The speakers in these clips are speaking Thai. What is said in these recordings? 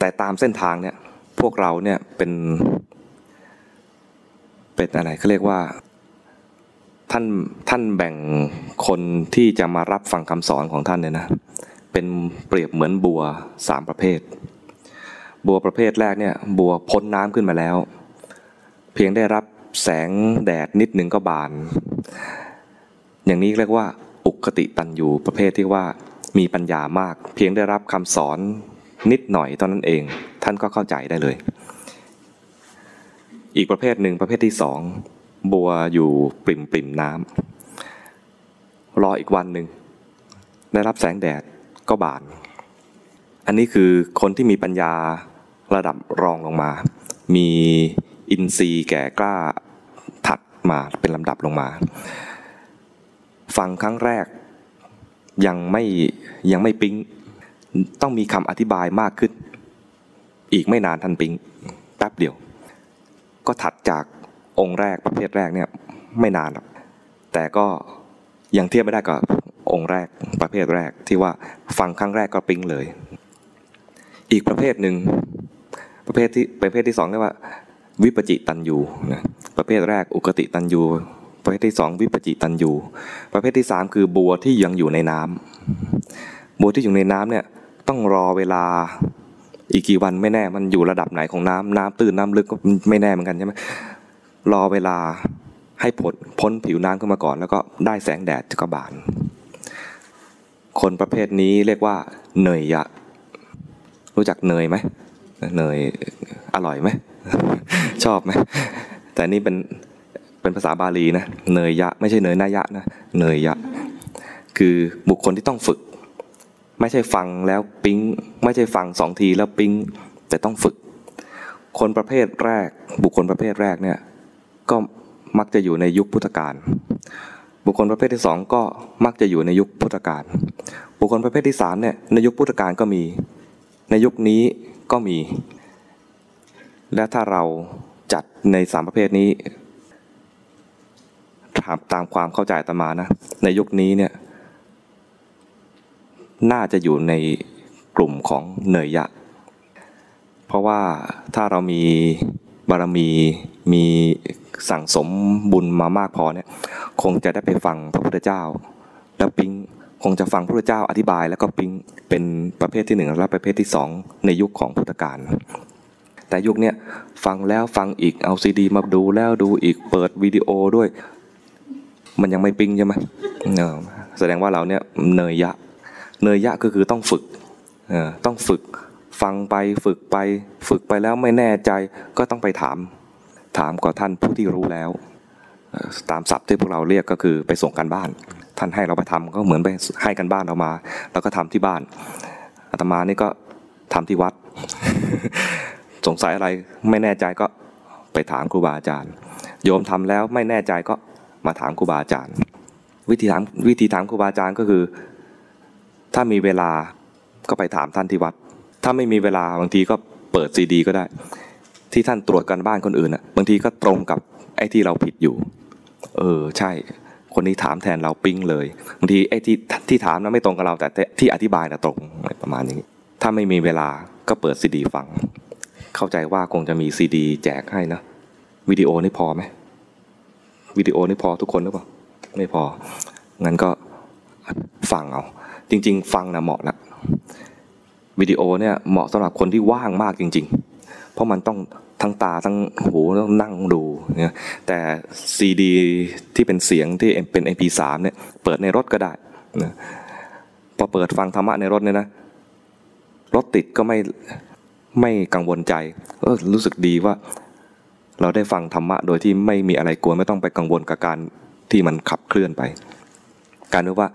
แต่ตามเส้นทางเนี่ยพวกเราเนี่ยเป็นเป็นอะไรเขาเรียกว่าท่านท่านแบ่งคนที่จะมารับฟังคำสอนของท่านเนี่ยนะเป็นเปรียบเหมือนบัวสามประเภท บัวประเภทแรกเนี่ยบัวพ้นน้ำขึ้นมาแล้ว เพียงได้รับแสงแดดนิดหนึ่งก็บาน อย่างนี้เรียกว่า อุคติตันยูประเภทที่ว่ามีปัญญามาก เพียงได้รับคำสอน นิดหน่อยตอนนั้นเอง ท่านก็เข้าใจได้เลย อีกประเภทหนึ่งประเภทที่สองบัวอยู่ปริ่มปริ่มน้ำรออีกวันหนึ่งได้รับแสงแดดก็บาน อันนี้คือคนที่มีปัญญาระดับรองลงมา มีอินทรีย์แก่กล้าถัดมาเป็นลำดับลงมา ฟังครั้งแรกยังไม่ยังไม่ปิ๊ง ต้องมีคำอธิบายมากขึ้น อีกไม่นานทันปิงแป๊บเดียว ก็ถัดจากองค์แรกประเภทแรกเนี่ยไม่นานหรอกแต่ก็ยังเทียบไม่ได้กับองค์แรกประเภทแรกที่ว่าฟังครั้งแรกก็ปิ๊งเลย อีกประเภทหนึ่งประเภทที่ประเภทที่สองเรียกว่า วิปจิตันยูนะประเภทแรกอุกติตันยูประเภทที่สองวิปจิตันยูประเภทที่สามคือบัวที่ยังอยู่ในน้ำบัวที่อยู่ในน้ำเนี่ย ต้องรอเวลาอีกกี่วันไม่แน่มันอยู่ระดับไหนของน้ำน้ำตื้นน้ำลึกก็ไม่แน่เหมือนกันใช่ไหมรอเวลาให้พ้นพ้นผิวน้ำขึ้นมาก่อน แล้วก็ได้แสงแดดก็บาน คนประเภทนี้เรียกว่าเนยยะ รู้จักเนยไหมเนยอร่อยไหมชอบไหมแต่นี่เป็นเป็นภาษาบาลีนะเนยยะ ไม่ใช่เนยนายะนะเนยยะ คือบุคคลที่ต้องฝึก ไม่ใช่ฟังแล้วปิ๊ง ไม่ใช่ฟังสองทีแล้วปิ๊ง แต่ต้องฝึก คนประเภทแรก บุคคลประเภทแรกเนี่ยก็มักจะอยู่ในยุคพุทธกาลบุคคลประเภทที่สองก็มักจะอยู่ในยุคพุทธกาลบุคคลประเภทที่สามเนี่ยในยุคพุทธกาลก็มี ในยุคนี้ก็มี และถ้าเราจัดในสามประเภทนี้ถามตามความเข้าใจตมานะในยุคนี้เนี่ย น่าจะอยู่ในกลุ่มของเนยยะ เพราะว่าถ้าเรามีบารมีมีสั่งสมบุญมามากพอเนี่ยคงจะได้ไปฟังพระพุทธเจ้า แล้วปิ๊งคงจะฟังพระพุทธเจ้าอธิบาย แล้วก็ปิ๊งเป็นประเภทที่หนึ่งและประเภทที่สองในยุคของพุทธกาลแต่ยุคเนี้ยฟังแล้วฟังอีกเอาซีดี มาดูแล้วดูอีกเปิดวิดีโอด้วย มันยังไม่ปิ๊งใช่ไหมแสดงว่าเราเนี่ยเนยยะ เนยยะก็คือต้องฝึกต้องฝึกฟังไปฝึกไป ฝึกไปแล้วไม่แน่ใจก็ต้องไปถาม ถามกับท่านผู้ที่รู้แล้ว ตามศัพท์ที่พวกเราเรียกก็คือไปส่งกันบ้าน ท่านให้เราไปทำก็เหมือนไปให้กันบ้านเรามา แล้วก็ทำที่บ้านอาตมานี่ก็ทำที่วัด สงสัยอะไรไม่แน่ใจก็ไปถามครูบาอาจารย์ โยมทำแล้วไม่แน่ใจก็มาถามครูบาอาจารย์ วิธีถามวิธีถามครูบาอาจารย์ก็คือ ถ้ามีเวลาก็ไปถามท่านที่วัด ถ้าไม่มีเวลาบางทีก็เปิดซีดี ก็ได้ ที่ท่านตรวจกันบ้านคนอื่นอะบางทีก็ตรงกับไอ้ที่เราผิดอยู่ เออใช่ คนนี้ถามแทนเราปิ้งเลยบางทีไอ้ที่ที่ถามนั้นไม่ตรงกับเรา แต่ที่อธิบายน่ะตรงประมาณนี้ถ้าไม่มีเวลาก็เปิดซีดีฟัง เข้าใจว่าคงจะมีซีดี แจกให้นะวิดีโอนี่พอไหมวิดีโอนี่พอทุกคนหรือเปล่าไม่พองั้นก็ฟังเอา จริง ๆ ฟังนะเหมาะนะวิดีโอเนี่ยเหมาะสำหรับคนที่ว่างมากจริง ๆ เพราะมันต้องทั้งตาทั้งหูต้องนั่งดูเนี่ยแต่ซีดีที่เป็นเสียงที่เป็น MP3 เนี่ยเปิดในรถก็ได้นะพอเปิดฟังธรรมะในรถเนี่ยนะรถติดก็ไม่ไม่กังวลใจก็รู้สึกดีว่า เราได้ฟังธรรมะโดยที่ไม่มีอะไรกลัวไม่ต้องไปกังวลกับการที่มันขับเคลื่อนไป การรู้ว่า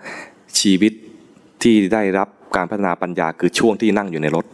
ชีวิต ที่ได้รับการพัฒนาปัญญาคือช่วงที่นั่งอยู่ในรถ